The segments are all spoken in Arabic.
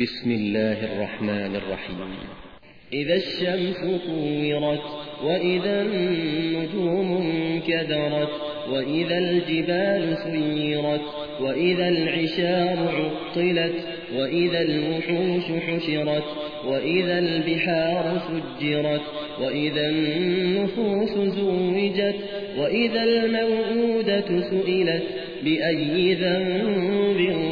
بسم الله الرحمن الرحيم. إذا الشمس كورت وإذا النجوم انكدرت وإذا الجبال سيرت وإذا العشار عطلت وإذا الوحوش حشرت وإذا البحار سجرت وإذا النفوس زوجت وإذا الموءودة سئلت بأي ذنب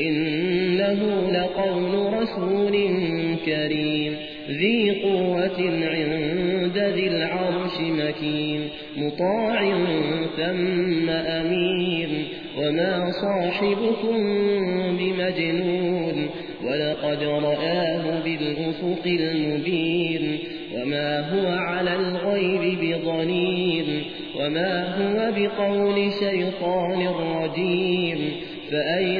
إنه لقول رسول كريم. ذي قوة عند ذي العرش مكين. مطاع ثم أمين. وما صاحبكم بمجنون. ولقد رآه بالأفق المبين. وما هو على الغيب بضنين. وما هو بقول شيطان رجيم. فأين